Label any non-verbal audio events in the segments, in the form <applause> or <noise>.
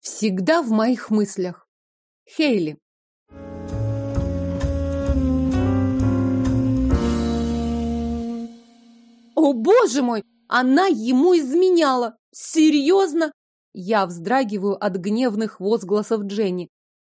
всегда в моих мыслях. Хейли. О, боже мой! Она ему изменяла! Серьезно? Я вздрагиваю от гневных возгласов Дженни.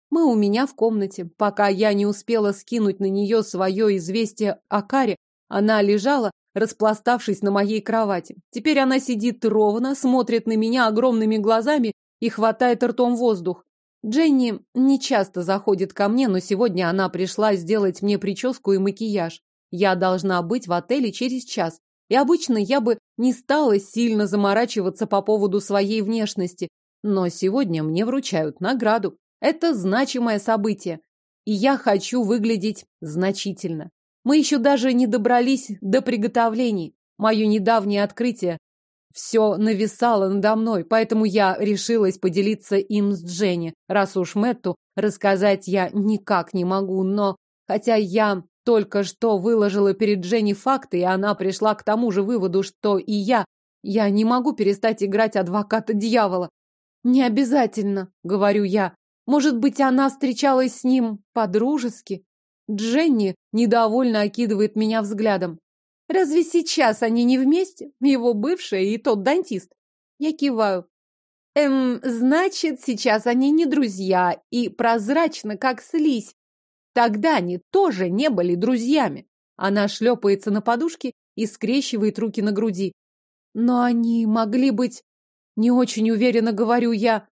Мы у меня в комнате. Пока я не успела скинуть на нее свое известие о Каре, она лежала, распластавшись на моей кровати. Теперь она сидит ровно, смотрит на меня огромными глазами и хватает ртом воздух. Дженни не часто заходит ко мне, но сегодня она пришла сделать мне прическу и макияж. Я должна быть в отеле через час. И обычно я бы не стала сильно заморачиваться по поводу своей внешности, но сегодня мне вручают награду. Это значимое событие, и я хочу выглядеть значительно. Мы еще даже не добрались до приготовлений. Мое недавнее открытие все нависало надо мной, поэтому я решилась поделиться им с Дженни. Раз уж Мэтту рассказать я никак не могу, но хотя я только что выложила перед Дженни факты, и она пришла к тому же выводу, что и я, я не могу перестать играть адвоката дьявола. Не обязательно, говорю я. Может быть, она встречалась с ним по-дружески? Дженни недовольно окидывает меня взглядом. Разве сейчас они не вместе? Его бывшая и тот дантист. Я киваю. Эм, значит, сейчас они не друзья и прозрачно, как слизь. Тогда они тоже не были друзьями. Она шлепается на подушке и скрещивает руки на груди. Но они могли быть... Не очень уверенно говорю я.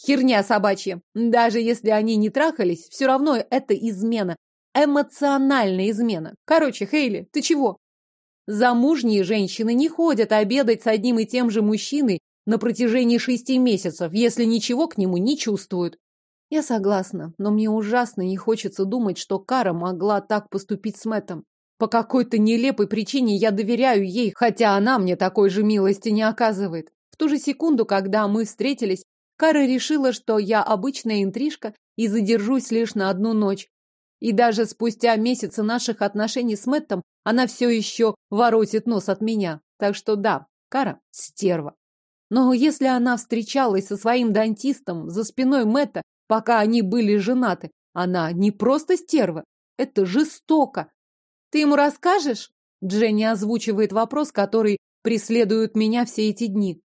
Херня собачья. Даже если они не трахались, все равно это измена. Эмоциональная измена. Короче, Хейли, ты чего? Замужние женщины не ходят обедать с одним и тем же мужчиной на протяжении шести месяцев, если ничего к нему не чувствуют. Я согласна, но мне ужасно не хочется думать, что Кара могла так поступить с Мэттом. По какой-то нелепой причине я доверяю ей, хотя она мне такой же милости не оказывает. В ту же секунду, когда мы встретились, Кара решила, что я обычная интрижка и задержусь лишь на одну ночь. И даже спустя месяцы наших отношений с Мэттом она все еще воротит нос от меня. Так что да, Кара – стерва. Но если она встречалась со своим дантистом за спиной Мэтта, пока они были женаты, она не просто стерва, это жестоко. Ты ему расскажешь? Дженни озвучивает вопрос, который преследует меня все эти дни.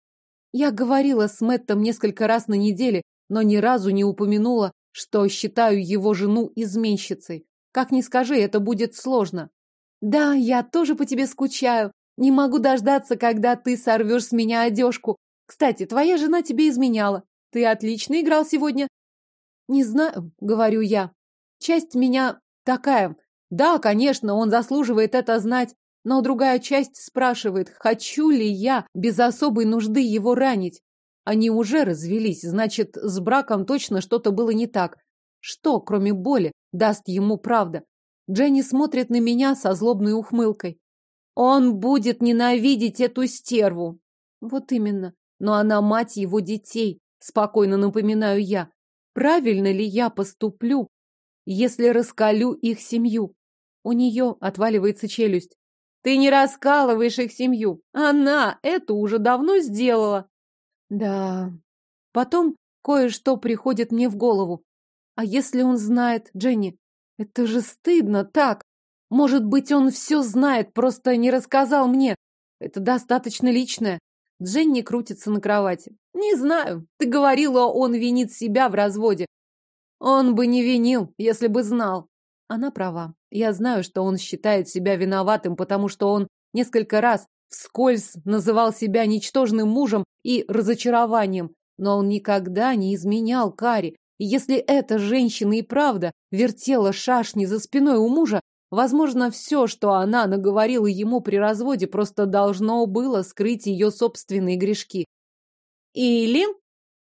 Я говорила с Мэттом несколько раз на неделе, но ни разу не упомянула, что считаю его жену изменщицей. Как ни скажи, это будет сложно. Да, я тоже по тебе скучаю. Не могу дождаться, когда ты сорвешь с меня одежку. Кстати, твоя жена тебе изменяла. Ты отлично играл сегодня. Не знаю, говорю я. Часть меня такая. Да, конечно, он заслуживает это знать. Но другая часть спрашивает, хочу ли я без особой нужды его ранить. Они уже развелись, значит, с браком точно что-то было не так. Что, кроме боли, даст ему правда? Дженни смотрит на меня со злобной ухмылкой. Он будет ненавидеть эту стерву. Вот именно. Но она мать его детей, спокойно напоминаю я. Правильно ли я поступлю, если раскалю их семью? У нее отваливается челюсть. Ты не раскалываешь их семью. Она это уже давно сделала. Да. Потом кое-что приходит мне в голову. А если он знает, Дженни? Это же стыдно так. Может быть, он все знает, просто не рассказал мне. Это достаточно личное. Дженни крутится на кровати. Не знаю. Ты говорила, он винит себя в разводе. Он бы не винил, если бы знал. Она права. Я знаю, что он считает себя виноватым, потому что он несколько раз вскользь называл себя ничтожным мужем и разочарованием, но он никогда не изменял Кари. И если эта женщина и правда вертела шашни за спиной у мужа, возможно, все, что она наговорила ему при разводе, просто должно было скрыть ее собственные грешки. Или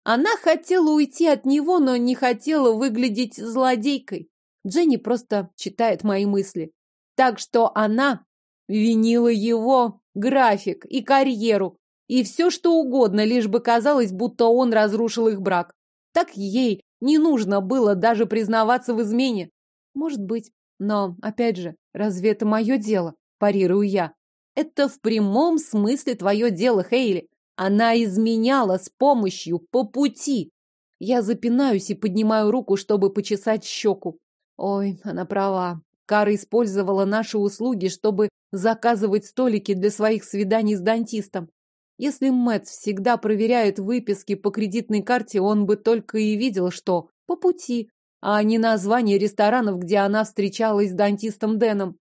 она хотела уйти от него, но не хотела выглядеть злодейкой. Дженни просто читает мои мысли. Так что она винила его график и карьеру, и все что угодно, лишь бы казалось, будто он разрушил их брак. Так ей не нужно было даже признаваться в измене. Может быть, но, опять же, разве это мое дело? Парирую я. Это в прямом смысле твое дело, Хейли. Она изменяла с помощью по пути. Я запинаюсь и поднимаю руку, чтобы почесать щеку. Ой, она права. Кара использовала наши услуги, чтобы заказывать столики для своих свиданий с дантистом. Если Мэтт всегда проверяет выписки по кредитной карте, он бы только и видел, что по пути, а не название ресторанов, где она встречалась с дантистом Дэном.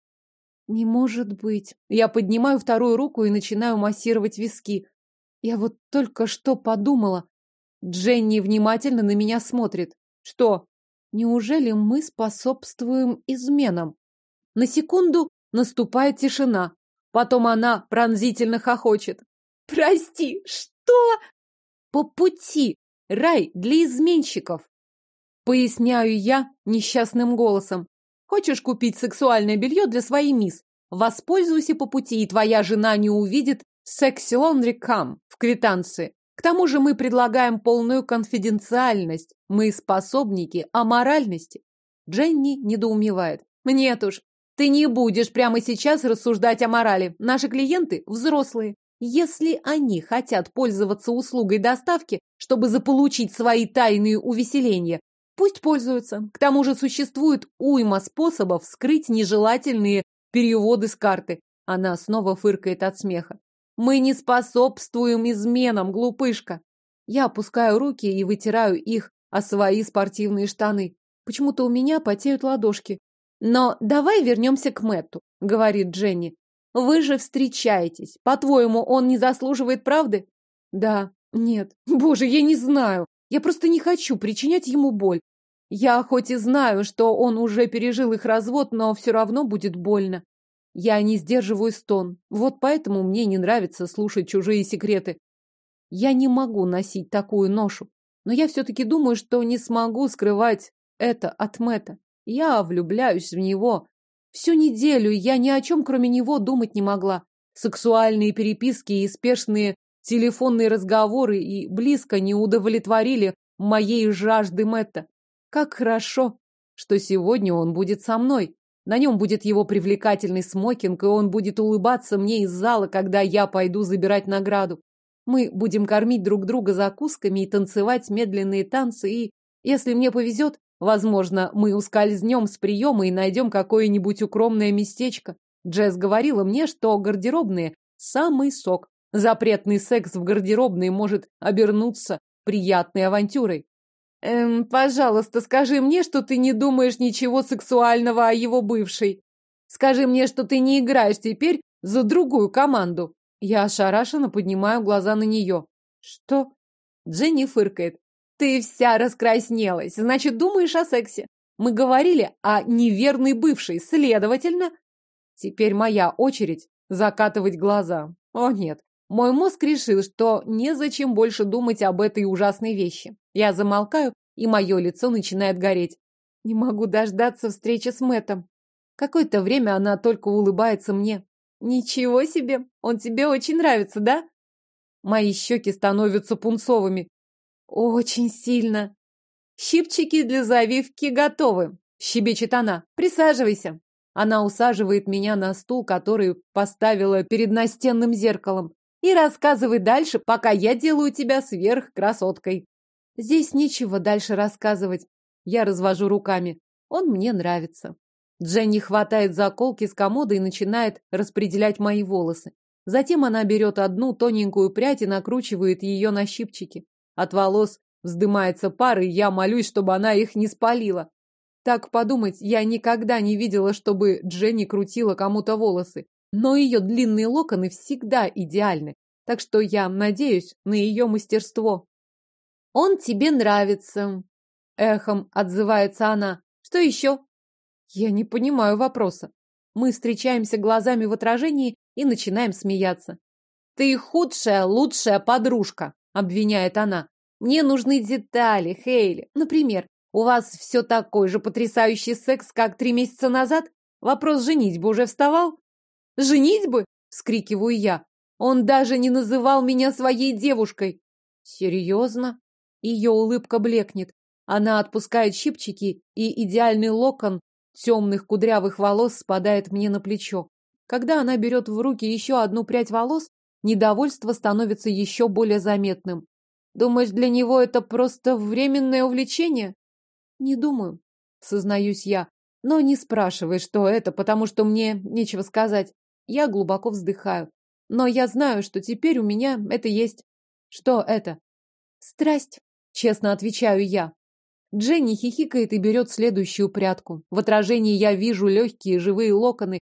Не может быть. Я поднимаю вторую руку и начинаю массировать виски. Я вот только что подумала. Дженни внимательно на меня смотрит. Что? Неужели мы способствуем изменам? На секунду наступает тишина. Потом она пронзительно хохочет. Прости, что? По пути. Рай для изменщиков. Поясняю я несчастным голосом. Хочешь купить сексуальное белье для своей мисс? Воспользуйся по пути, и твоя жена не увидит секси лондри кам в квитанции. К тому же мы предлагаем полную конфиденциальность. Мы способники аморальности. Дженни недоумевает. Нет уж, ты не будешь прямо сейчас рассуждать о морали. Наши клиенты взрослые. Если они хотят пользоваться услугой доставки, чтобы заполучить свои тайные увеселения, пусть пользуются. К тому же существует уйма способов скрыть нежелательные переводы с карты. Она снова фыркает от смеха. Мы не способствуем изменам, глупышка. Я опускаю руки и вытираю их о свои спортивные штаны. Почему-то у меня потеют ладошки. Но давай вернемся к Мэтту, говорит Дженни. Вы же встречаетесь. По-твоему, он не заслуживает правды? Да, нет. <laughs> Боже, я не знаю. Я просто не хочу причинять ему боль. Я хоть и знаю, что он уже пережил их развод, но все равно будет больно. Я не сдерживаю стон. Вот поэтому мне не нравится слушать чужие секреты. Я не могу носить такую ношу. Но я все-таки думаю, что не смогу скрывать это от Мэтта. Я влюбляюсь в него. Всю неделю я ни о чем, кроме него, думать не могла. Сексуальные переписки и спешные телефонные разговоры и близко не удовлетворили моей жажды Мэтта. Как хорошо, что сегодня он будет со мной. На нем будет его привлекательный смокинг, и он будет улыбаться мне из зала, когда я пойду забирать награду. Мы будем кормить друг друга закусками и танцевать медленные танцы, и, если мне повезет, возможно, мы ускользнем с приема и найдем какое-нибудь укромное местечко. Джесс говорила мне, что гардеробные – самый сок. Запретный секс в гардеробной может обернуться приятной авантюрой. Эм, пожалуйста, скажи мне, что ты не думаешь ничего сексуального о его бывшей. Скажи мне, что ты не играешь теперь за другую команду. Я ошарашенно поднимаю глаза на нее. Что? Дженни фыркает. Ты вся раскраснелась, значит, думаешь о сексе. Мы говорили о неверной бывшей, следовательно... Теперь моя очередь закатывать глаза. О нет, мой мозг решил, что незачем больше думать об этой ужасной вещи. Я замолкаю, и мое лицо начинает гореть. Не могу дождаться встречи с Мэттом. Какое-то время она только улыбается мне. Ничего себе, он тебе очень нравится, да? Мои щеки становятся пунцовыми. Очень сильно. Щипчики для завивки готовы, щебечет она. Присаживайся. Она усаживает меня на стул, который поставила перед настенным зеркалом и рассказывай дальше, пока я делаю тебя сверхкрасоткой. Здесь нечего дальше рассказывать. Я развожу руками. Он мне нравится. Дженни хватает заколки с комода и начинает распределять мои волосы. Затем она берет одну тоненькую прядь и накручивает ее на щипчики. От волос вздымается пар, и я молюсь, чтобы она их не спалила. Так подумать, я никогда не видела, чтобы Дженни крутила кому-то волосы но ее длинные локоны всегда идеальны, так что я надеюсь на ее мастерство. «Он тебе нравится», — эхом отзывается она. «Что еще?» Я не понимаю вопроса. Мы встречаемся глазами в отражении и начинаем смеяться. «Ты худшая, лучшая подружка», — обвиняет она. «Мне нужны детали, Хейли. Например, у вас все такой же потрясающий секс, как три месяца назад? Вопрос женитьбы уже вставал?» Женитьбы? Вскрикиваю я. Он даже не называл меня своей девушкой. Серьезно? Ее улыбка блекнет. Она отпускает щипчики, и идеальный локон темных кудрявых волос спадает мне на плечо. Когда она берет в руки еще одну прядь волос, недовольство становится еще более заметным. Думаешь, для него это просто временное увлечение? Не думаю, сознаюсь я. Но не спрашивай, что это, потому что мне нечего сказать. Я глубоко вздыхаю. Но я знаю, что теперь у меня это есть. Что это? Страсть, честно отвечаю я. Дженни хихикает и берет следующую прядку. В отражении я вижу легкие живые локоны,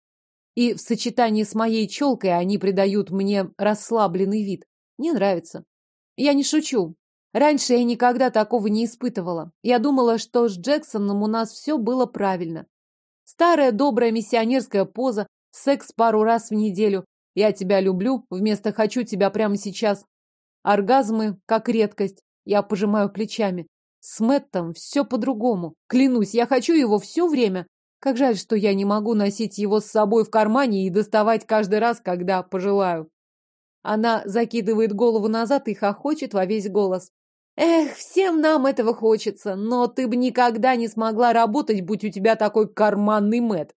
и в сочетании с моей челкой они придают мне расслабленный вид. Мне нравится. Я не шучу. Раньше я никогда такого не испытывала. Я думала, что с Джексоном у нас все было правильно. Старая добрая миссионерская поза, секс пару раз в неделю. Я тебя люблю, вместо хочу тебя прямо сейчас. Оргазмы, как редкость. Я пожимаю плечами. С Мэттом все по-другому. Клянусь, я хочу его все время. Как жаль, что я не могу носить его с собой в кармане и доставать каждый раз, когда пожелаю. Она закидывает голову назад и хохочет во весь голос. Эх, всем нам этого хочется, но ты бы никогда не смогла работать, будь у тебя такой карманный мэт.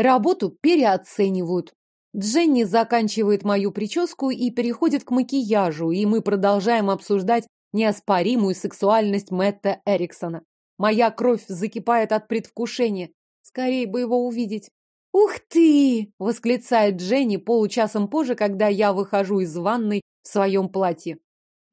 Работу переоценивают. Дженни заканчивает мою прическу и переходит к макияжу, и мы продолжаем обсуждать неоспоримую сексуальность Мэтта Эриксона. Моя кровь закипает от предвкушения. Скорее бы его увидеть. «Ух ты!» — восклицает Дженни получасом позже, когда я выхожу из ванной в своем платье.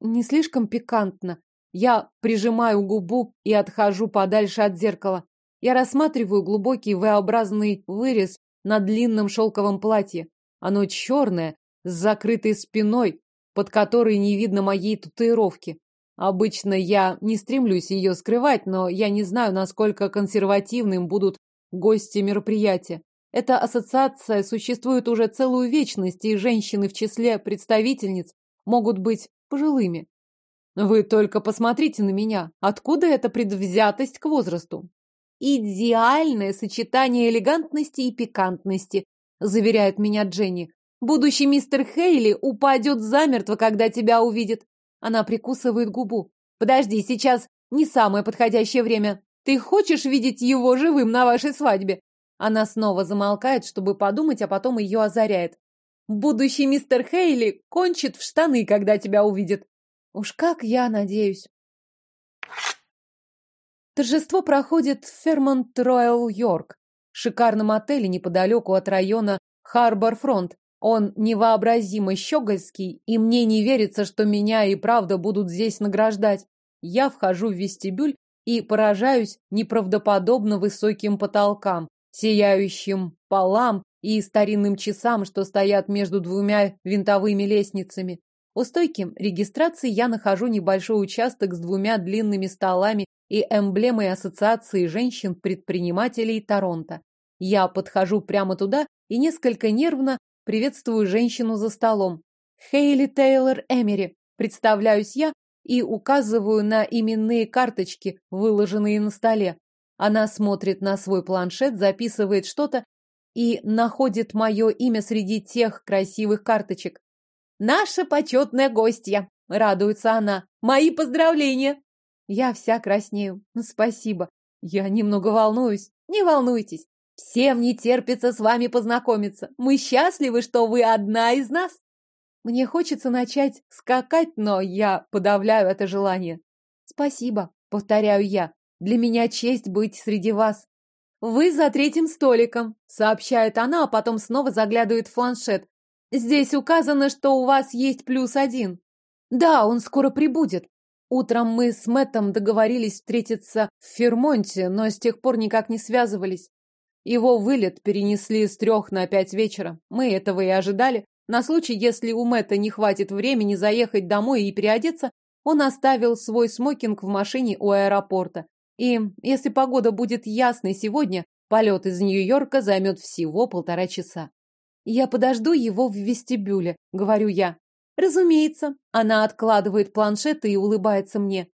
Не слишком пикантно. Я прижимаю губу и отхожу подальше от зеркала. Я рассматриваю глубокий V-образный вырез на длинном шелковом платье. Оно черное, с закрытой спиной, под которой не видно моей татуировки. Обычно я не стремлюсь ее скрывать, но я не знаю, насколько консервативным будут гости мероприятия. Эта ассоциация существует уже целую вечность, и женщины в числе представительниц могут быть пожилыми. Вы только посмотрите на меня. Откуда эта предвзятость к возрасту? Идеальное сочетание элегантности и пикантности, заверяет меня Дженни. Будущий мистер Хейли упадет замертво, когда тебя увидит. Она прикусывает губу. Подожди, сейчас не самое подходящее время. Ты хочешь видеть его живым на вашей свадьбе? Она снова замолкает, чтобы подумать, а потом ее озаряет. Будущий мистер Хейли кончит в штаны, когда тебя увидит. Уж как я надеюсь. Торжество проходит в Фермонт Роyal Йорк, шикарном отеле неподалеку от района Харбор-Фронт. Он невообразимо щегольский, и мне не верится, что меня и правда будут здесь награждать. Я вхожу в вестибюль и поражаюсь неправдоподобно высоким потолкам, сияющим полам и старинным часам, что стоят между двумя винтовыми лестницами. У стойки регистрации я нахожу небольшой участок с двумя длинными столами и эмблемой Ассоциации женщин-предпринимателей Торонто. Я подхожу прямо туда и несколько нервно приветствую женщину за столом. Хейли Тейлор Эмери, представляюсь я и указываю на именные карточки, выложенные на столе. Она смотрит на свой планшет, записывает что-то и находит мое имя среди тех красивых карточек. «Наша почетная гостья!» — радуется она. «Мои поздравления!» Я вся краснею. Спасибо. Я немного волнуюсь. Не волнуйтесь. Всем не терпится с вами познакомиться. Мы счастливы, что вы одна из нас. Мне хочется начать скакать, но я подавляю это желание. Спасибо, повторяю я. Для меня честь быть среди вас. «Вы за третьим столиком», — сообщает она, а потом снова заглядывает в планшет. «Здесь указано, что у вас есть плюс один». «Да, он скоро прибудет. Утром мы с Мэттом договорились встретиться в Фермонте, но с тех пор никак не связывались. Его вылет перенесли с трех на пять вечера. Мы этого и ожидали. На случай, если у Мэтта не хватит времени заехать домой и переодеться, он оставил свой смокинг в машине у аэропорта. И если погода будет ясной сегодня, полет из Нью-Йорка займет всего полтора часа. Я подожду его в вестибюле, говорю я. Разумеется. Она откладывает планшет и улыбается мне.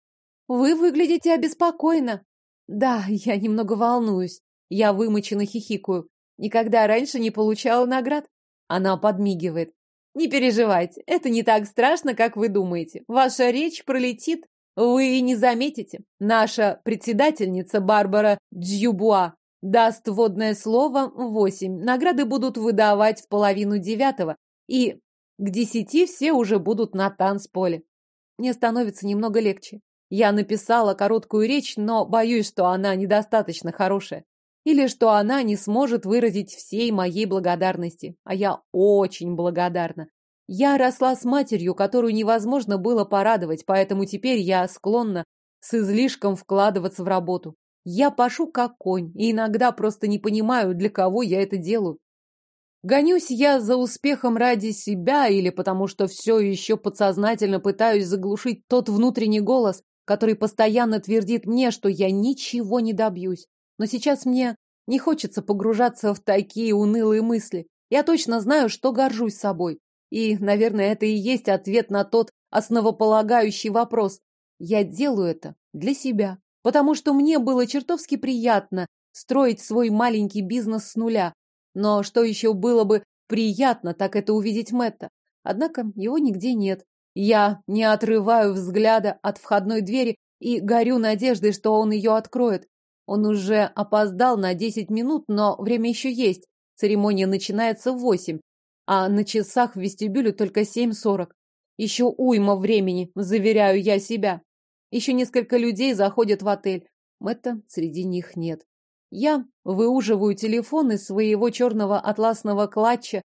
Вы выглядите обеспокоенно. Да, я немного волнуюсь. Я вымученно хихикаю. Никогда раньше не получала наград. Она подмигивает. Не переживайте, это не так страшно, как вы думаете. Ваша речь пролетит вы не заметите. Наша председательница Барбара Дьюбуа даст водное слово восемь. Награды будут выдавать в половину девятого. И к десяти все уже будут на танцполе. мне становится немного легче. Я написала короткую речь, но боюсь, что она недостаточно хорошая. Или что она не сможет выразить всей моей благодарности. А я очень благодарна. Я росла с матерью, которую невозможно было порадовать, поэтому теперь я склонна с излишком вкладываться в работу. Я пашу как конь, и иногда просто не понимаю, для кого я это делаю. Гонюсь я за успехом ради себя или потому что все еще подсознательно пытаюсь заглушить тот внутренний голос, который постоянно твердит мне, что я ничего не добьюсь. Но сейчас мне не хочется погружаться в такие унылые мысли. Я точно знаю, что горжусь собой. И, наверное, это и есть ответ на тот основополагающий вопрос. Я делаю это для себя, потому что мне было чертовски приятно строить свой маленький бизнес с нуля, но что еще было бы приятно, так это увидеть Мэтта. Однако его нигде нет. Я не отрываю взгляда от входной двери и горю надеждой, что он ее откроет. Он уже опоздал на десять минут, но время еще есть. Церемония начинается в восемь, а на часах в вестибюле только семь сорок. Еще уйма времени, заверяю я себя. Еще несколько людей заходят в отель. Мэтта среди них нет. Я выуживаю телефон из своего черного атласного клатча,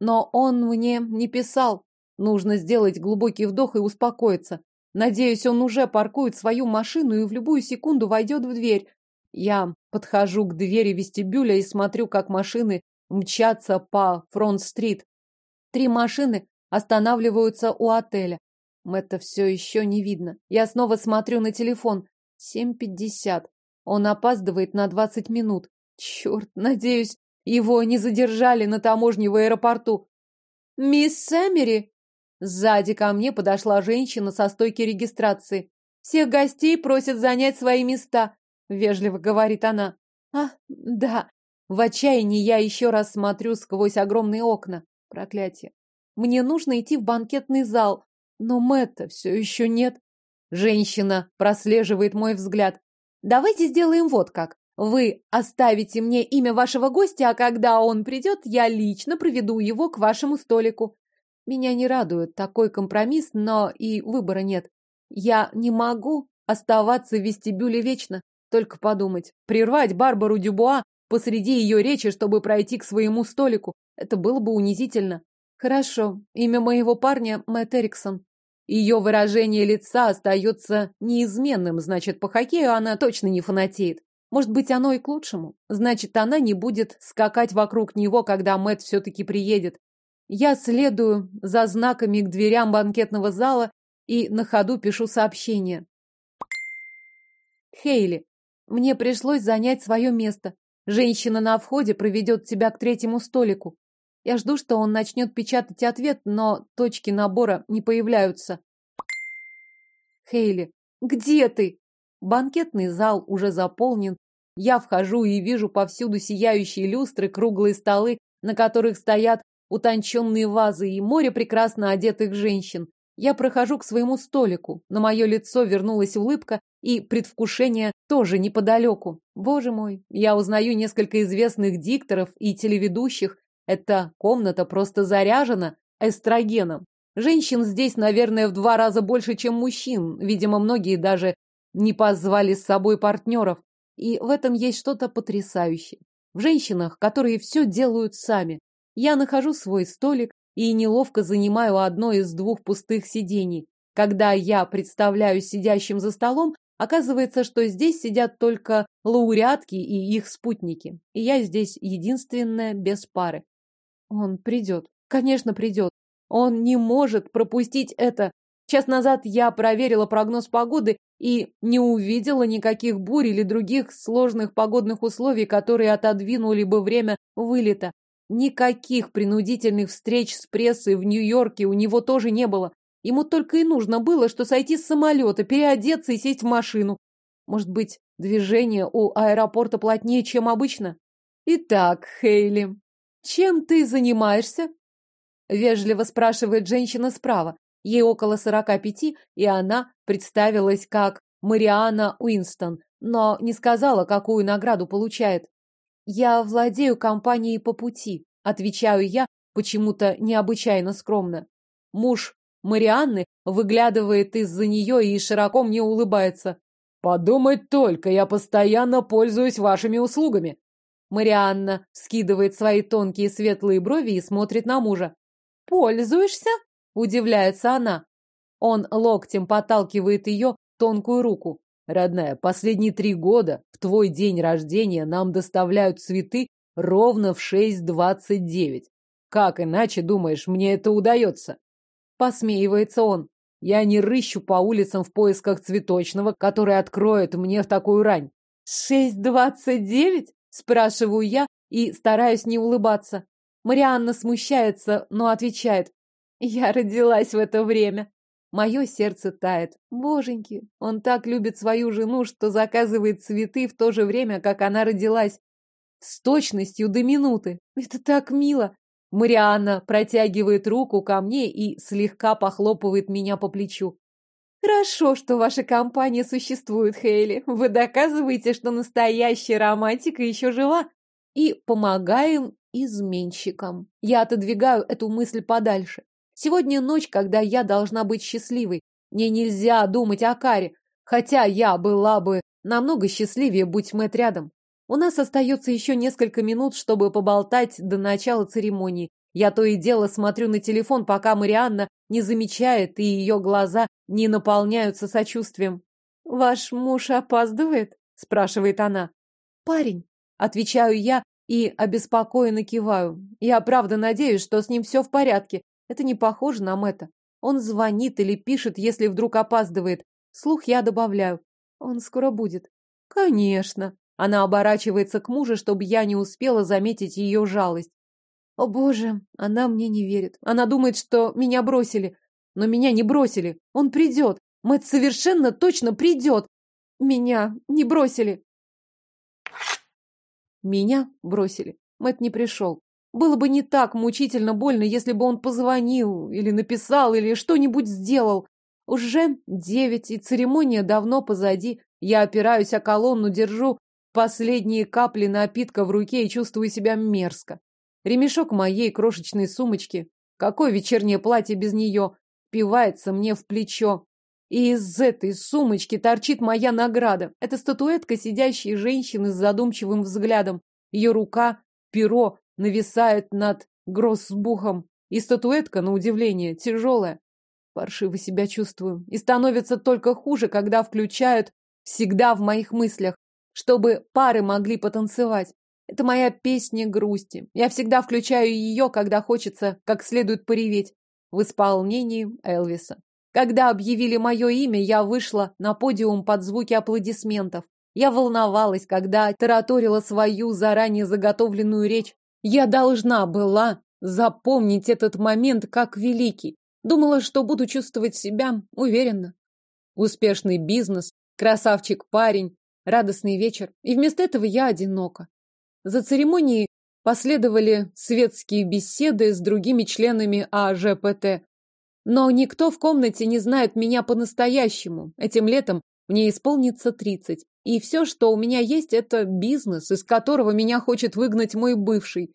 но он мне не писал. Нужно сделать глубокий вдох и успокоиться. Надеюсь, он уже паркует свою машину и в любую секунду войдет в дверь. Я подхожу к двери вестибюля и смотрю, как машины мчатся по Фронт-стрит. Три машины останавливаются у отеля. Это все еще не видно. Я снова смотрю на телефон. Семь пятьдесят. Он опаздывает на двадцать минут. Черт, надеюсь, его не задержали на таможне в аэропорту. «Мисс Сэмери!» Сзади ко мне подошла женщина со стойки регистрации. «Всех гостей просят занять свои места», — вежливо говорит она. «А, да». В отчаянии я еще раз смотрю сквозь огромные окна. Проклятие. Мне нужно идти в банкетный зал, но Мэтта все еще нет. Женщина прослеживает мой взгляд. Давайте сделаем вот как. Вы оставите мне имя вашего гостя, а когда он придет, я лично проведу его к вашему столику. Меня не радует такой компромисс, но и выбора нет. Я не могу оставаться в вестибюле вечно. Только подумать, прервать Барбару Дюбуа посреди ее речи, чтобы пройти к своему столику. Это было бы унизительно. Хорошо, имя моего парня Мэтт Эриксон. Ее выражение лица остается неизменным, значит, по хоккею она точно не фанатеет. Может быть, оно и к лучшему. Значит, она не будет скакать вокруг него, когда Мэт все-таки приедет. Я следую за знаками к дверям банкетного зала и на ходу пишу сообщение. Хейли, мне пришлось занять свое место. Женщина на входе проведет тебя к третьему столику. Я жду, что он начнет печатать ответ, но точки набора не появляются. Хейли, где ты? Банкетный зал уже заполнен. Я вхожу и вижу повсюду сияющие люстры, круглые столы, на которых стоят утонченные вазы и море прекрасно одетых женщин. Я прохожу к своему столику. На мое лицо вернулась улыбка, и предвкушение тоже неподалеку. Боже мой, я узнаю несколько известных дикторов и телеведущих, эта комната просто заряжена эстрогеном. Женщин здесь, наверное, в два раза больше, чем мужчин. Видимо, многие даже не позвали с собой партнеров. И в этом есть что-то потрясающее. В женщинах, которые все делают сами. Я нахожу свой столик и неловко занимаю одно из двух пустых сидений. Когда я представляю сидящим за столом, оказывается, что здесь сидят только лауреатки и их спутники. И я здесь единственная без пары. Он придет. Конечно, придет. Он не может пропустить это. Час назад я проверила прогноз погоды и не увидела никаких бурь или других сложных погодных условий, которые отодвинули бы время вылета. Никаких принудительных встреч с прессой в Нью-Йорке у него тоже не было. Ему только и нужно было, что сойти с самолета, переодеться и сесть в машину. Может быть, движение у аэропорта плотнее, чем обычно? Итак, Хейли, «Чем ты занимаешься?» Вежливо спрашивает женщина справа. Ей около сорока пяти, и она представилась как Мариана Уинстон, но не сказала, какую награду получает. «Я владею компанией по пути», отвечаю я почему-то необычайно скромно. Муж Марианны выглядывает из-за нее и широко мне улыбается. Подумать только, я постоянно пользуюсь вашими услугами. Марианна скидывает свои тонкие светлые брови и смотрит на мужа. «Пользуешься?» – удивляется она. Он локтем подталкивает ее тонкую руку. «Родная, последние три года в твой день рождения нам доставляют цветы ровно в 6.29. Как иначе, думаешь, мне это удается?» Посмеивается он. Я не рыщу по улицам в поисках цветочного, который откроет мне в такую рань. «Шесть двадцать девять?» – спрашиваю я и стараюсь не улыбаться. Марианна смущается, но отвечает. «Я родилась в это время». Мое сердце тает. Боженьки, он так любит свою жену, что заказывает цветы в то же время, как она родилась. С точностью до минуты. Это так мило. Марианна протягивает руку ко мне и слегка похлопывает меня по плечу. Хорошо, что ваша компания существует, Хейли. Вы доказываете, что настоящая романтика еще жива. И помогаем изменщикам. Я отодвигаю эту мысль подальше. Сегодня ночь, когда я должна быть счастливой. Мне нельзя думать о Каре, хотя я была бы намного счастливее, будь Мэтт рядом. У нас остается еще несколько минут, чтобы поболтать до начала церемонии. Я то и дело смотрю на телефон, пока Марианна не замечает, и ее глаза не наполняются сочувствием. «Ваш муж опаздывает?» – спрашивает она. «Парень», – отвечаю я и обеспокоенно киваю. Я правда надеюсь, что с ним все в порядке, это не похоже на Мэтта. Он звонит или пишет, если вдруг опаздывает. Слух я добавляю. Он скоро будет. Конечно. Она оборачивается к мужу, чтобы я не успела заметить ее жалость. О боже, она мне не верит. Она думает, что меня бросили. Но меня не бросили. Он придет. Мэтт совершенно точно придет. Меня не бросили. Меня бросили. Мэтт не пришел. Было бы не так мучительно больно, если бы он позвонил или написал, или что-нибудь сделал. Уже девять, и церемония давно позади. Я опираюсь о колонну, держу последние капли напитка в руке и чувствую себя мерзко. Ремешок моей крошечной сумочки, какое вечернее платье без нее, впивается мне в плечо. И из этой сумочки торчит моя награда. Это статуэтка сидящей женщины с задумчивым взглядом. Ее рука, перо, нависает над гроссбухом, и статуэтка, на удивление, тяжелая. Паршиво себя чувствую. И становится только хуже, когда включают всегда в моих мыслях, чтобы пары могли потанцевать. Это моя песня грусти. Я всегда включаю ее, когда хочется как следует пореветь. В исполнении Элвиса. Когда объявили мое имя, я вышла на подиум под звуки аплодисментов. Я волновалась, когда тараторила свою заранее заготовленную речь, я должна была запомнить этот момент как великий. Думала, что буду чувствовать себя уверенно. Успешный бизнес, красавчик-парень, радостный вечер. И вместо этого я одинока. За церемонией последовали светские беседы с другими членами АЖПТ. Но никто в комнате не знает меня по-настоящему. Этим летом мне исполнится тридцать. И все, что у меня есть, это бизнес, из которого меня хочет выгнать мой бывший.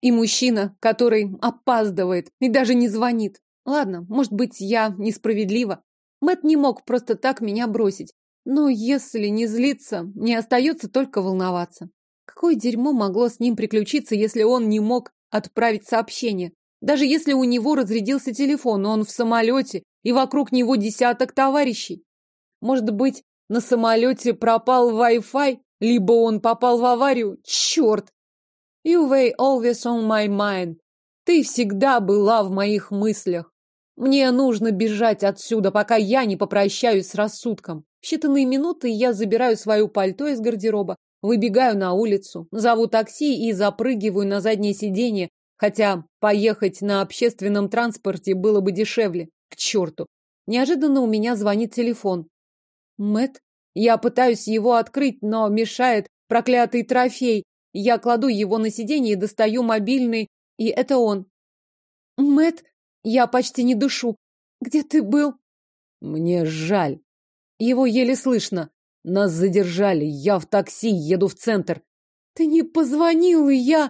И мужчина, который опаздывает и даже не звонит. Ладно, может быть, я несправедлива. Мэт не мог просто так меня бросить. Но если не злиться, не остается только волноваться. Какое дерьмо могло с ним приключиться, если он не мог отправить сообщение? Даже если у него разрядился телефон, он в самолете, и вокруг него десяток товарищей. Может быть, на самолете пропал Wi-Fi, либо он попал в аварию. Черт! You were always on my mind. Ты всегда была в моих мыслях. Мне нужно бежать отсюда, пока я не попрощаюсь с рассудком. В считанные минуты я забираю свое пальто из гардероба, выбегаю на улицу, зову такси и запрыгиваю на заднее сиденье, хотя поехать на общественном транспорте было бы дешевле. К черту. Неожиданно у меня звонит телефон. Мэт, Я пытаюсь его открыть, но мешает проклятый трофей. Я кладу его на сиденье и достаю мобильный, и это он. Мэт, я почти не дышу. Где ты был? Мне жаль. Его еле слышно. Нас задержали. Я в такси, еду в центр. Ты не позвонил, и я...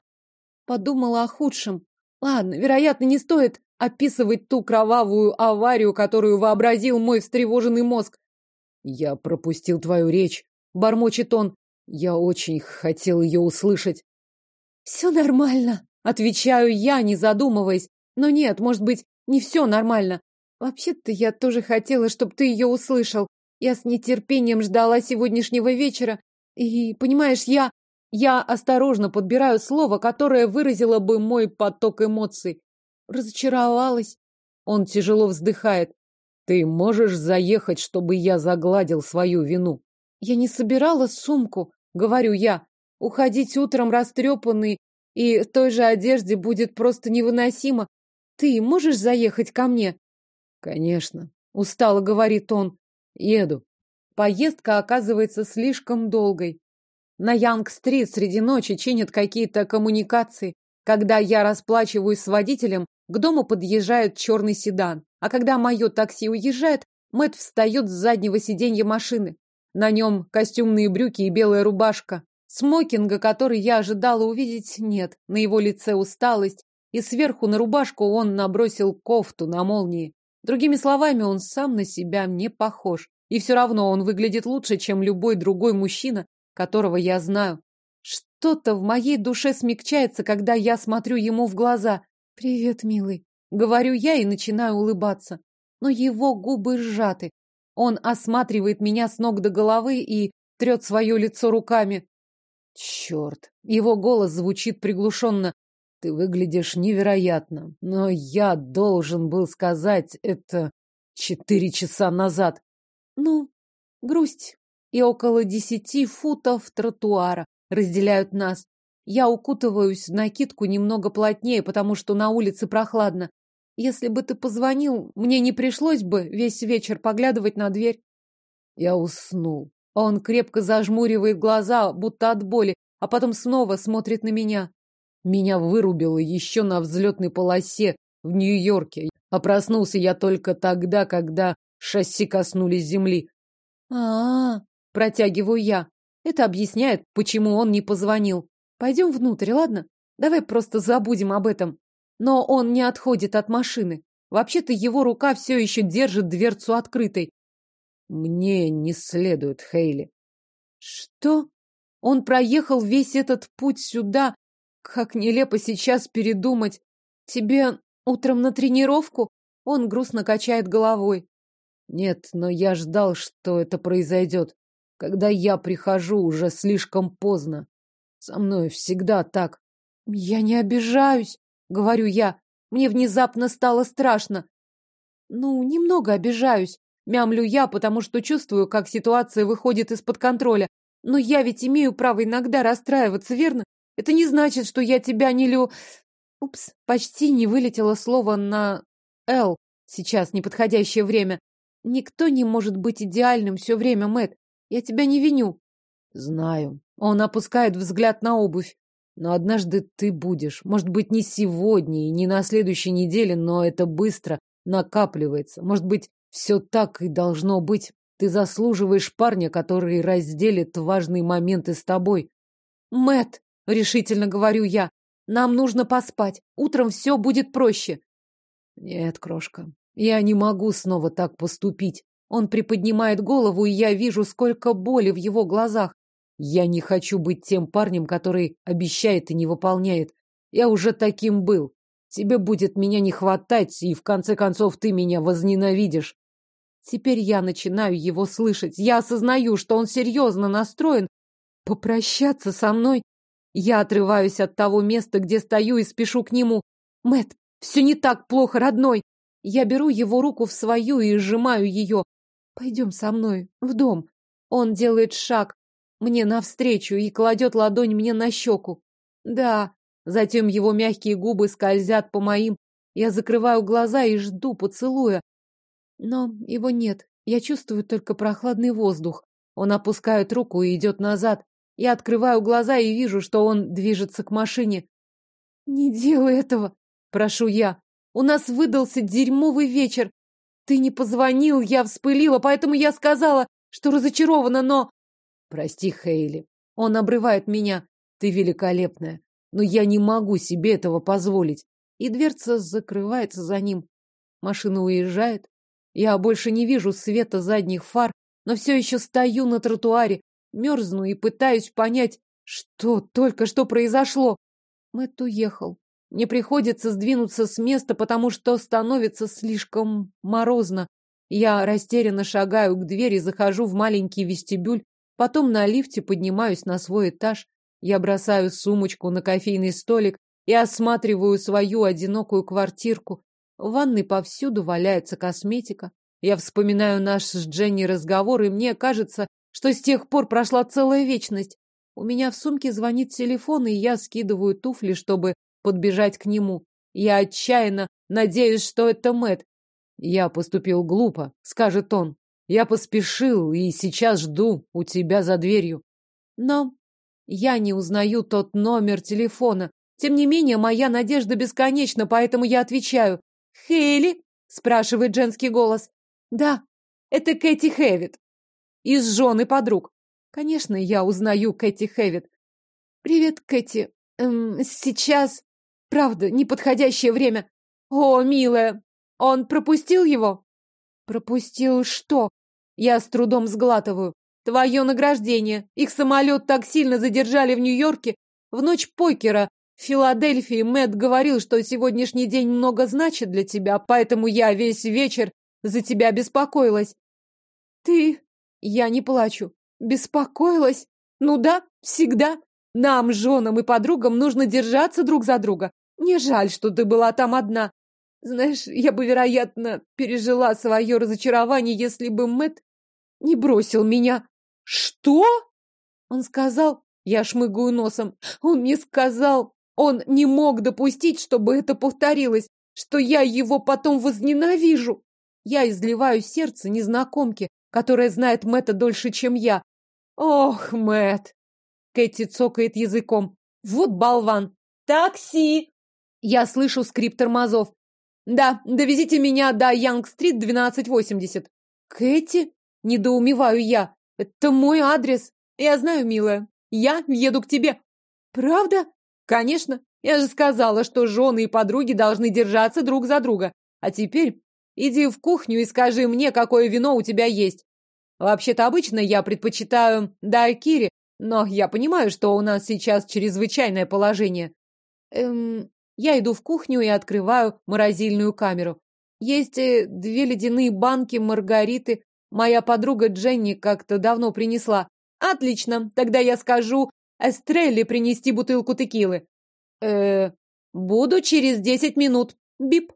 Подумала о худшем. Ладно, вероятно, не стоит описывать ту кровавую аварию, которую вообразил мой встревоженный мозг. Я пропустил твою речь, бормочет он. Я очень хотел ее услышать. Все нормально, отвечаю я, не задумываясь. Но нет, может быть, не все нормально. Вообще-то я тоже хотела, чтобы ты ее услышал. Я с нетерпением ждала сегодняшнего вечера. И, понимаешь, я... Я осторожно подбираю слово, которое выразило бы мой поток эмоций. Разочаровалась. Он тяжело вздыхает. Ты можешь заехать, чтобы я загладил свою вину? Я не собирала сумку, говорю я. Уходить утром растрепанный и в той же одежде будет просто невыносимо. Ты можешь заехать ко мне? Конечно. Устало говорит он. Еду. Поездка оказывается слишком долгой. На Янг-стрит среди ночи чинят какие-то коммуникации. Когда я расплачиваюсь с водителем, к дому подъезжает черный седан. А когда мое такси уезжает, Мэт встает с заднего сиденья машины. На нем костюмные брюки и белая рубашка. Смокинга, который я ожидала увидеть, нет. На его лице усталость, и сверху на рубашку он набросил кофту на молнии. Другими словами, он сам на себя не похож. И все равно он выглядит лучше, чем любой другой мужчина, которого я знаю. Что-то в моей душе смягчается, когда я смотрю ему в глаза. «Привет, милый», — говорю я и начинаю улыбаться. Но его губы сжаты. Он осматривает меня с ног до головы и трет свое лицо руками. Черт, его голос звучит приглушенно. Ты выглядишь невероятно, но я должен был сказать это четыре часа назад. Ну, грусть и около десяти футов тротуара разделяют нас. Я укутываюсь в накидку немного плотнее, потому что на улице прохладно. Если бы ты позвонил, мне не пришлось бы весь вечер поглядывать на дверь. Я уснул. Он крепко зажмуривает глаза, будто от боли, а потом снова смотрит на меня. Меня вырубило еще на взлетной полосе в Нью-Йорке, а проснулся я только тогда, когда шасси коснулись земли. А, -а, -а протягиваю я. Это объясняет, почему он не позвонил. Пойдем внутрь, ладно? Давай просто забудем об этом. Но он не отходит от машины. Вообще-то его рука все еще держит дверцу открытой. Мне не следует, Хейли. Что? Он проехал весь этот путь сюда. Как нелепо сейчас передумать. Тебе утром на тренировку? Он грустно качает головой. Нет, но я ждал, что это произойдет. Когда я прихожу, уже слишком поздно. Со мной всегда так. Я не обижаюсь, говорю я. Мне внезапно стало страшно. Ну, немного обижаюсь. Мямлю я, потому что чувствую, как ситуация выходит из-под контроля. Но я ведь имею право иногда расстраиваться, верно? Это не значит, что я тебя не лю... Упс, почти не вылетело слово на «Л». Сейчас неподходящее время. Никто не может быть идеальным все время, Мэт. Я тебя не виню. Знаю. Он опускает взгляд на обувь. Но однажды ты будешь. Может быть, не сегодня и не на следующей неделе, но это быстро накапливается. Может быть, все так и должно быть. Ты заслуживаешь парня, который разделит важные моменты с тобой. Мэт, решительно говорю я, нам нужно поспать. Утром все будет проще. Нет, крошка, я не могу снова так поступить. Он приподнимает голову, и я вижу, сколько боли в его глазах. Я не хочу быть тем парнем, который обещает и не выполняет. Я уже таким был. Тебе будет меня не хватать, и в конце концов ты меня возненавидишь. Теперь я начинаю его слышать. Я осознаю, что он серьезно настроен попрощаться со мной. Я отрываюсь от того места, где стою, и спешу к нему. Мэт, все не так плохо, родной. Я беру его руку в свою и сжимаю ее. Пойдем со мной, в дом. Он делает шаг мне навстречу и кладет ладонь мне на щеку. Да, затем его мягкие губы скользят по моим. Я закрываю глаза и жду поцелуя. Но его нет. Я чувствую только прохладный воздух. Он опускает руку и идет назад. Я открываю глаза и вижу, что он движется к машине. «Не делай этого!» – прошу я. «У нас выдался дерьмовый вечер. Ты не позвонил, я вспылила, поэтому я сказала, что разочарована, но... Прости, Хейли. Он обрывает меня. Ты великолепная. Но я не могу себе этого позволить. и дверца закрывается за ним. Машина уезжает. Я больше не вижу света задних фар, но все еще стою на тротуаре, мерзну и пытаюсь понять, что только что произошло. Мэтт уехал. Мне приходится сдвинуться с места, потому что становится слишком морозно. Я растерянно шагаю к двери, захожу в маленький вестибюль, потом на лифте поднимаюсь на свой этаж. Я бросаю сумочку на кофейный столик и осматриваю свою одинокую квартирку. В ванной повсюду валяется косметика. Я вспоминаю наш с Дженни разговор, и мне кажется, что с тех пор прошла целая вечность. У меня в сумке звонит телефон, и я скидываю туфли, чтобы подбежать к нему. Я отчаянно надеюсь, что это Мэт. Я поступил глупо, скажет он. Я поспешил и сейчас жду у тебя за дверью. Но я не узнаю тот номер телефона. Тем не менее, моя надежда бесконечна, поэтому я отвечаю. «Хейли?» – спрашивает женский голос. «Да, это Кэти Хэвит. Из жены подруг. Конечно, я узнаю Кэти Хэвит. «Привет, Кэти. Эм, сейчас, правда, неподходящее время. О, милая, он пропустил его?» «Пропустил что?» Я с трудом сглатываю. «Твое награждение. Их самолет так сильно задержали в Нью-Йорке. В ночь покера в Филадельфии Мэтт говорил, что сегодняшний день много значит для тебя, поэтому я весь вечер за тебя беспокоилась». «Ты...» Я не плачу. Беспокоилась? Ну да, всегда. Нам, женам и подругам, нужно держаться друг за друга. Мне жаль, что ты была там одна. Знаешь, я бы, вероятно, пережила свое разочарование, если бы Мэт не бросил меня. Что? Он сказал, я шмыгаю носом, он мне сказал, он не мог допустить, чтобы это повторилось, что я его потом возненавижу. Я изливаю сердце незнакомки, которая знает Мэтта дольше, чем я. Ох, Мэт! Кэти цокает языком. Вот болван! Такси! Я слышу скрип тормозов. Да, довезите меня до Янг-стрит 1280. Кэти? Недоумеваю я. Это мой адрес. Я знаю, милая. Я еду к тебе. Правда? Конечно. Я же сказала, что жены и подруги должны держаться друг за друга. А теперь иди в кухню и скажи мне, какое вино у тебя есть. Вообще-то обычно я предпочитаю дайкири, но я понимаю, что у нас сейчас чрезвычайное положение. Эм, я иду в кухню и открываю морозильную камеру. Есть э, две ледяные банки маргариты. Моя подруга Дженни как-то давно принесла. Отлично, тогда я скажу Эстрелле принести бутылку текилы. Э, буду через десять минут. Бип.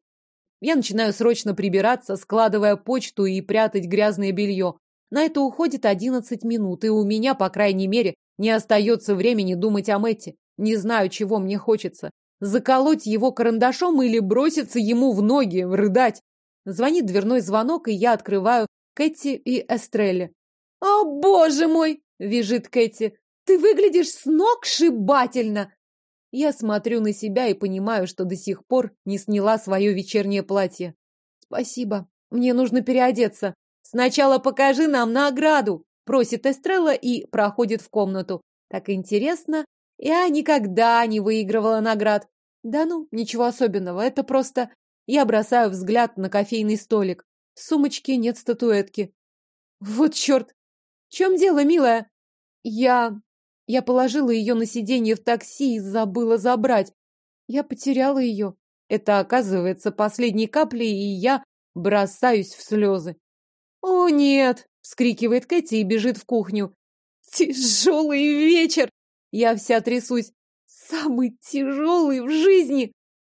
Я начинаю срочно прибираться, складывая почту и прятать грязное белье. На это уходит одиннадцать минут, и у меня, по крайней мере, не остается времени думать о Мэтте. Не знаю, чего мне хочется. Заколоть его карандашом или броситься ему в ноги, рыдать. Звонит дверной звонок, и я открываю Кэти и Эстрелле. «О, боже мой!» — визжит Кэти. «Ты выглядишь сногсшибательно!» Я смотрю на себя и понимаю, что до сих пор не сняла свое вечернее платье. «Спасибо. Мне нужно переодеться. «Сначала покажи нам награду!» – просит Эстрелла и проходит в комнату. Так интересно. Я никогда не выигрывала наград. Да ну, ничего особенного, это просто... Я бросаю взгляд на кофейный столик. В сумочке нет статуэтки. Вот черт! В чем дело, милая? Я... Я положила ее на сиденье в такси и забыла забрать. Я потеряла ее. Это оказывается последней каплей, и я бросаюсь в слезы. «О, нет!» — вскрикивает Кэти и бежит в кухню. «Тяжелый вечер!» Я вся трясусь. «Самый тяжелый в жизни!»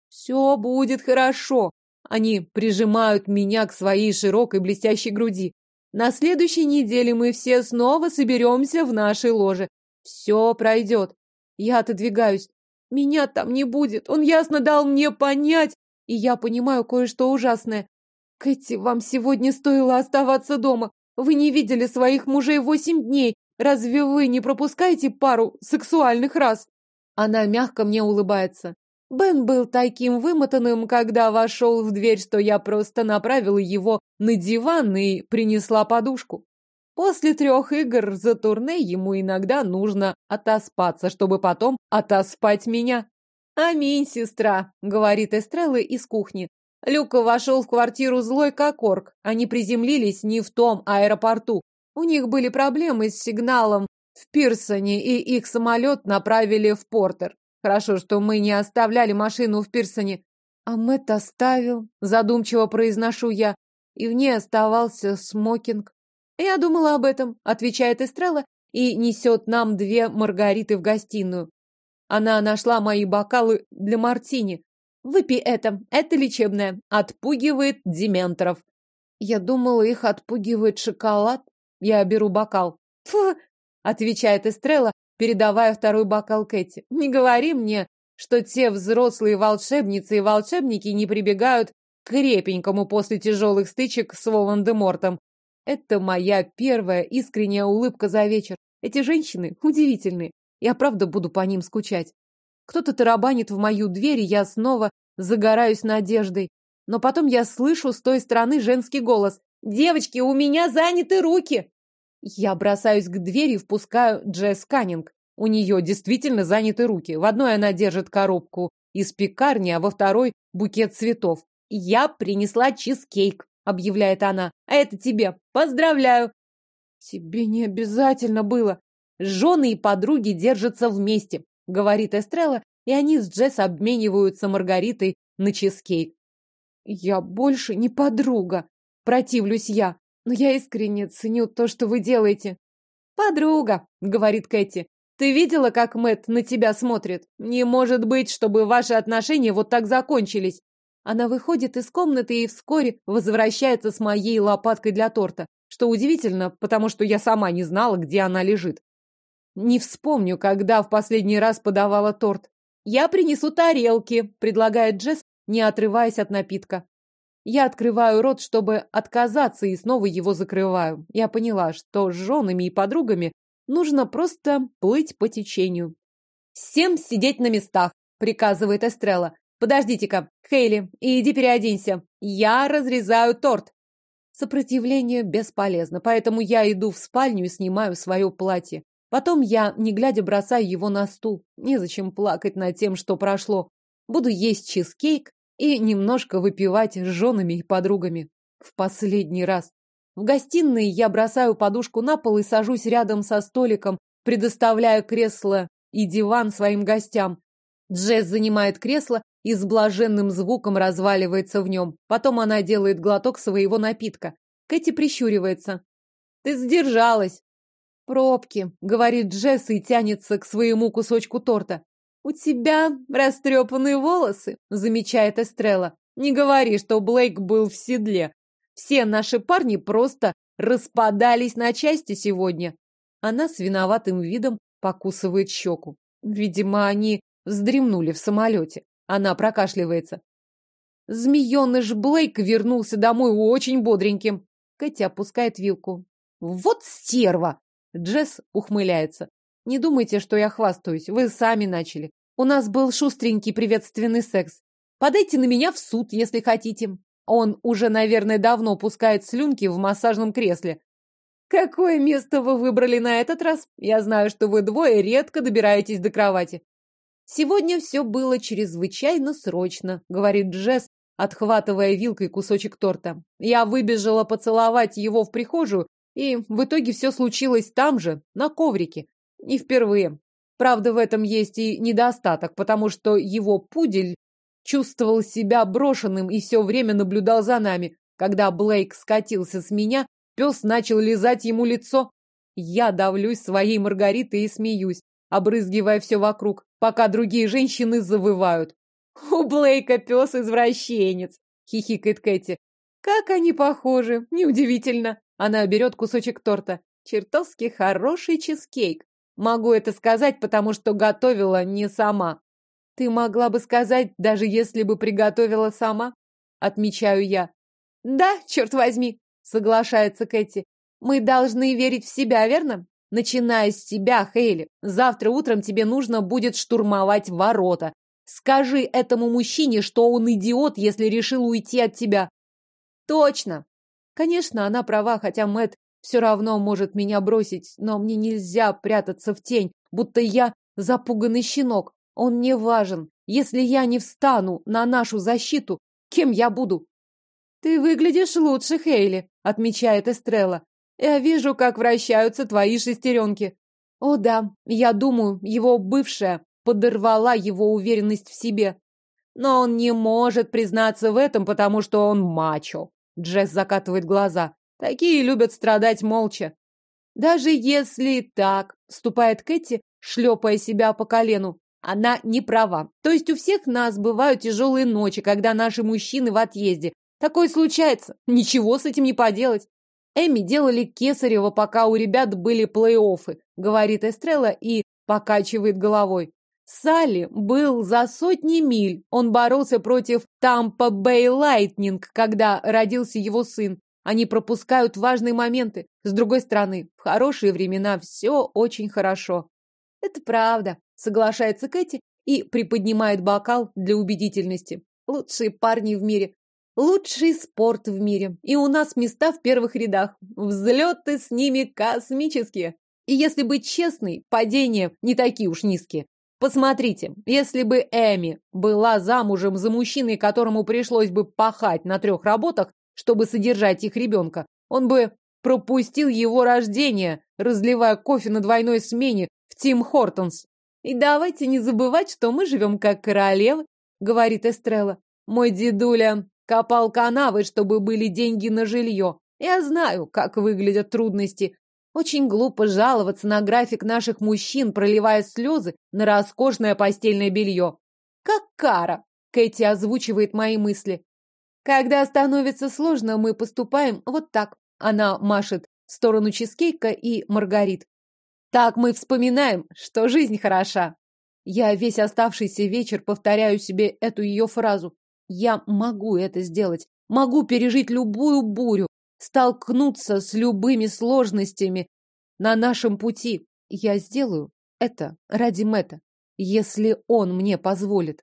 «Все будет хорошо!» Они прижимают меня к своей широкой блестящей груди. На следующей неделе мы все снова соберемся в нашей ложе. Все пройдет. Я отодвигаюсь. Меня там не будет. Он ясно дал мне понять. И я понимаю кое-что ужасное. Кэти, вам сегодня стоило оставаться дома. Вы не видели своих мужей восемь дней. Разве вы не пропускаете пару сексуальных раз? Она мягко мне улыбается. Бен был таким вымотанным, когда вошел в дверь, что я просто направила его на диван и принесла подушку. После трех игр за турне ему иногда нужно отоспаться, чтобы потом отоспать меня. Аминь, сестра, говорит Эстрелла из кухни. Люка вошел в квартиру злой как орк. Они приземлились не в том аэропорту. У них были проблемы с сигналом в Пирсоне, и их самолет направили в Портер. Хорошо, что мы не оставляли машину в Пирсоне. А Мэтт оставил, задумчиво произношу я, и в ней оставался смокинг. Я думала об этом, отвечает Эстрелла и несет нам две маргариты в гостиную. Она нашла мои бокалы для мартини. Выпей это, это лечебное, отпугивает дементоров. Я думала, их отпугивает шоколад. Я беру бокал. Фу, отвечает Эстрелла, передавая второй бокал Кэти. Не говори мне, что те взрослые волшебницы и волшебники не прибегают к крепенькому после тяжелых стычек с Волан-де-Мортом. Это моя первая искренняя улыбка за вечер. Эти женщины удивительные. Я правда буду по ним скучать. Кто-то тарабанит в мою дверь, и я снова загораюсь надеждой. Но потом я слышу с той стороны женский голос. «Девочки, у меня заняты руки!» Я бросаюсь к двери и впускаю Джесс Каннинг. У нее действительно заняты руки. В одной она держит коробку из пекарни, а во второй – букет цветов. «Я принесла чизкейк», – объявляет она. «А это тебе. Поздравляю!» «Тебе не обязательно было. Жены и подруги держатся вместе», – говорит Эстрелла, и они с Джесс обмениваются Маргаритой на чизкейк. «Я больше не подруга», – противлюсь я. Но я искренне ценю то, что вы делаете. Подруга, говорит Кэти. Ты видела, как Мэт на тебя смотрит? Не может быть, чтобы ваши отношения вот так закончились. Она выходит из комнаты и вскоре возвращается с моей лопаткой для торта. Что удивительно, потому что я сама не знала, где она лежит. Не вспомню, когда в последний раз подавала торт. Я принесу тарелки, предлагает Джесс, не отрываясь от напитка. Я открываю рот, чтобы отказаться, и снова его закрываю. Я поняла, что с женами и подругами нужно просто плыть по течению. «Всем сидеть на местах!» — приказывает Эстрелла. «Подождите-ка, Хейли, иди переоденься. Я разрезаю торт». Сопротивление бесполезно, поэтому я иду в спальню и снимаю свое платье. Потом я, не глядя, бросаю его на стул. Незачем плакать над тем, что прошло. Буду есть чизкейк, и немножко выпивать с женами и подругами. В последний раз. В гостиной я бросаю подушку на пол и сажусь рядом со столиком, предоставляя кресло и диван своим гостям. Джесс занимает кресло и с блаженным звуком разваливается в нем. Потом она делает глоток своего напитка. Кэти прищуривается. «Ты сдержалась!» «Пробки», — говорит Джесс и тянется к своему кусочку торта. «У тебя растрепанные волосы», — замечает Эстрелла. «Не говори, что Блейк был в седле. Все наши парни просто распадались на части сегодня». Она с виноватым видом покусывает щеку. Видимо, они вздремнули в самолете. Она прокашливается. Змееныш Блейк вернулся домой очень бодреньким. Кэти опускает вилку. «Вот стерва!» Джесс ухмыляется. «Не думайте, что я хвастаюсь. Вы сами начали. У нас был шустренький приветственный секс. Подайте на меня в суд, если хотите. Он уже, наверное, давно пускает слюнки в массажном кресле. Какое место вы выбрали на этот раз? Я знаю, что вы двое редко добираетесь до кровати. Сегодня все было чрезвычайно срочно, говорит Джесс, отхватывая вилкой кусочек торта. Я выбежала поцеловать его в прихожую, и в итоге все случилось там же, на коврике. Не впервые. Правда, в этом есть и недостаток, потому что его пудель чувствовал себя брошенным и все время наблюдал за нами. Когда Блейк скатился с меня, пес начал лизать ему лицо. Я давлюсь своей Маргаритой и смеюсь, обрызгивая все вокруг, пока другие женщины завывают. «У Блейка пес извращенец!» — хихикает Кэти. «Как они похожи! Неудивительно!» Она берет кусочек торта. Чертовски хороший чизкейк. Могу это сказать, потому что готовила не сама. Ты могла бы сказать, даже если бы приготовила сама, отмечаю я. Да, черт возьми, соглашается Кэти. Мы должны верить в себя, верно? Начиная с тебя, Хейли. Завтра утром тебе нужно будет штурмовать ворота. Скажи этому мужчине, что он идиот, если решил уйти от тебя. Точно. Конечно, она права, хотя Мэт все равно может меня бросить, но мне нельзя прятаться в тень, будто я запуганный щенок. Он мне важен. Если я не встану на нашу защиту, кем я буду? Ты выглядишь лучше, Хейли, отмечает Эстрелла. Я вижу, как вращаются твои шестеренки. О да, я думаю, его бывшая подорвала его уверенность в себе. Но он не может признаться в этом, потому что он мачо. Джесс закатывает глаза. Такие любят страдать молча. Даже если так, вступает Кэти, шлепая себя по колену, она не права. То есть у всех нас бывают тяжелые ночи, когда наши мужчины в отъезде. Такое случается. Ничего с этим не поделать. Эми делали кесарево, пока у ребят были плей-оффы, говорит Эстрелла и покачивает головой. Салли был за сотни миль. Он боролся против Тампа Бэй Лайтнинг, когда родился его сын. Они пропускают важные моменты. С другой стороны, в хорошие времена все очень хорошо. Это правда, соглашается Кэти и приподнимает бокал для убедительности. Лучшие парни в мире. Лучший спорт в мире. И у нас места в первых рядах. Взлеты с ними космические. И если быть честной, падения не такие уж низкие. Посмотрите, если бы Эми была замужем за мужчиной, которому пришлось бы пахать на трех работах, чтобы содержать их ребенка, он бы пропустил его рождение, разливая кофе на двойной смене в Тим Хортонс. И давайте не забывать, что мы живем как королевы, говорит Эстрелла. Мой дедуля Копал канавы, чтобы были деньги на жилье. Я знаю, как выглядят трудности. Очень глупо жаловаться на график наших мужчин, проливая слезы на роскошное постельное белье. Как кара, Кэти озвучивает мои мысли. Когда становится сложно, мы поступаем вот так. Она машет в сторону чизкейка и Маргарит. Так мы вспоминаем, что жизнь хороша. Я весь оставшийся вечер повторяю себе эту ее фразу. Я могу это сделать. Могу пережить любую бурю, столкнуться с любыми сложностями на нашем пути. Я сделаю это ради Мэтта, если он мне позволит.